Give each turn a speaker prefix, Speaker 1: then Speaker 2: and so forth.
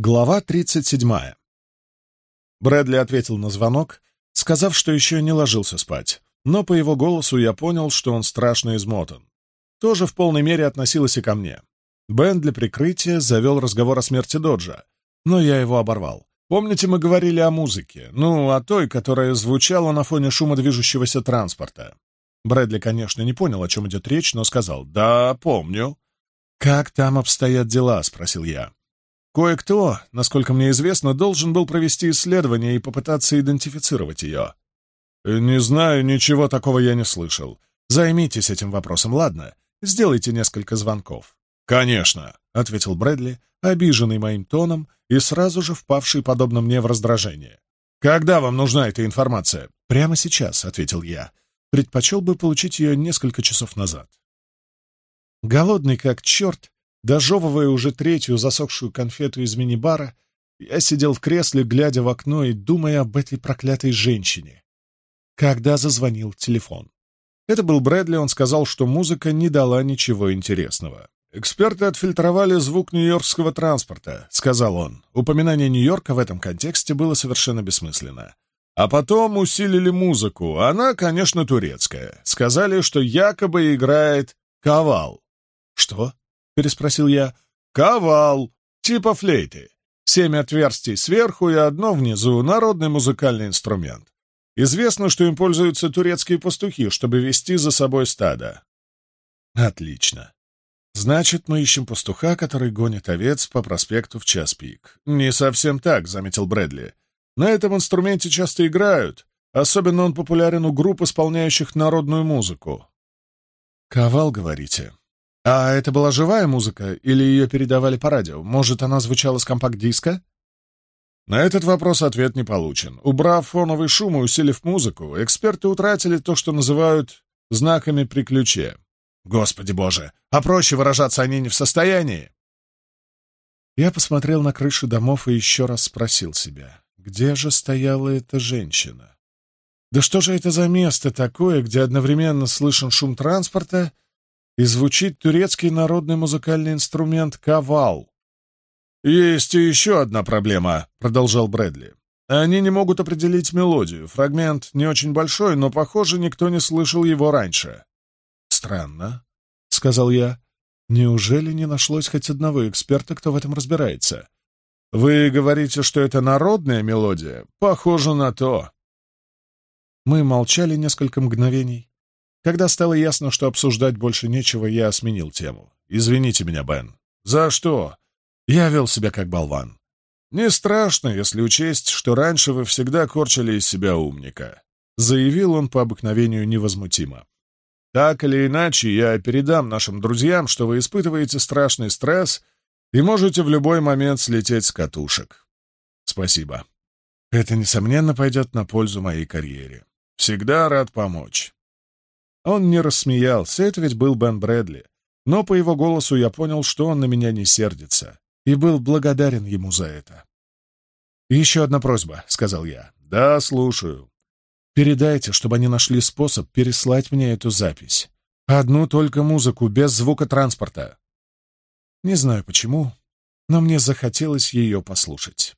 Speaker 1: Глава 37. Брэдли ответил на звонок, сказав, что еще не ложился спать, но по его голосу я понял, что он страшно измотан. Тоже в полной мере относилось и ко мне. Бен для прикрытия завел разговор о смерти Доджа, но я его оборвал. Помните, мы говорили о музыке, ну, о той, которая звучала на фоне шума движущегося транспорта. Брэдли, конечно, не понял, о чем идет речь, но сказал «Да, помню». «Как там обстоят дела?» — спросил я. Кое-кто, насколько мне известно, должен был провести исследование и попытаться идентифицировать ее. «Не знаю, ничего такого я не слышал. Займитесь этим вопросом, ладно? Сделайте несколько звонков». «Конечно», — ответил Брэдли, обиженный моим тоном и сразу же впавший, подобно мне, в раздражение. «Когда вам нужна эта информация?» «Прямо сейчас», — ответил я. «Предпочел бы получить ее несколько часов назад». Голодный как черт, Дожевывая уже третью засохшую конфету из мини-бара, я сидел в кресле, глядя в окно и думая об этой проклятой женщине. Когда зазвонил телефон. Это был Брэдли, он сказал, что музыка не дала ничего интересного. «Эксперты отфильтровали звук нью-йоркского транспорта», — сказал он. Упоминание Нью-Йорка в этом контексте было совершенно бессмысленно. А потом усилили музыку. Она, конечно, турецкая. Сказали, что якобы играет «Ковал». «Что?» переспросил я. «Ковал! Типа флейты. Семь отверстий сверху и одно внизу — народный музыкальный инструмент. Известно, что им пользуются турецкие пастухи, чтобы вести за собой стадо». «Отлично. Значит, мы ищем пастуха, который гонит овец по проспекту в час пик». «Не совсем так», — заметил Брэдли. «На этом инструменте часто играют. Особенно он популярен у групп, исполняющих народную музыку». «Ковал, говорите?» А это была живая музыка или ее передавали по радио? Может, она звучала с компакт-диска? На этот вопрос ответ не получен. Убрав фоновый шум и усилив музыку, эксперты утратили то, что называют знаками при ключе. Господи боже, а проще выражаться они не в состоянии. Я посмотрел на крыши домов и еще раз спросил себя, где же стояла эта женщина? Да что же это за место такое, где одновременно слышен шум транспорта, и звучит турецкий народный музыкальный инструмент «Кавал». «Есть и еще одна проблема», — продолжал Брэдли. «Они не могут определить мелодию. Фрагмент не очень большой, но, похоже, никто не слышал его раньше». «Странно», — сказал я. «Неужели не нашлось хоть одного эксперта, кто в этом разбирается?» «Вы говорите, что это народная мелодия? Похоже на то». Мы молчали несколько мгновений. Когда стало ясно, что обсуждать больше нечего, я сменил тему. «Извините меня, Бен». «За что?» «Я вел себя как болван». «Не страшно, если учесть, что раньше вы всегда корчили из себя умника», — заявил он по обыкновению невозмутимо. «Так или иначе, я передам нашим друзьям, что вы испытываете страшный стресс и можете в любой момент слететь с катушек». «Спасибо. Это, несомненно, пойдет на пользу моей карьере. Всегда рад помочь». Он не рассмеялся, это ведь был Бен Брэдли. Но по его голосу я понял, что он на меня не сердится, и был благодарен ему за это. «Еще одна просьба», — сказал я. «Да, слушаю». «Передайте, чтобы они нашли способ переслать мне эту запись. Одну только музыку, без звука транспорта». Не знаю почему, но мне захотелось ее послушать.